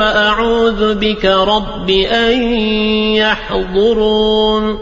وأعوذ بك رب أن يحضرون